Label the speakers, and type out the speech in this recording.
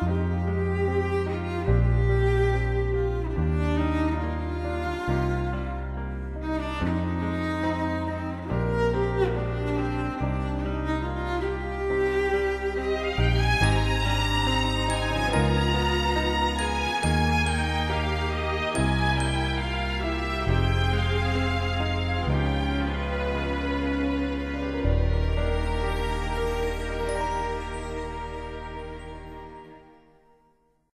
Speaker 1: Música